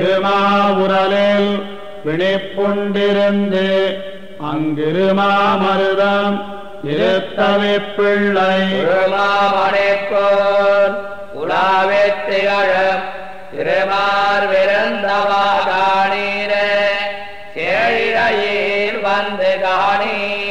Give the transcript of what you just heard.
திருமாவுரலில் விழிப்புண்டிருந்து அங்கிருமாமருதம் இருத்தவே பிள்ளை திருமாமணைப்போர் உலாவே திகழ திருமார் விருந்தவாகாணீர சேழிரையில் வந்து காணீர்.